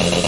you.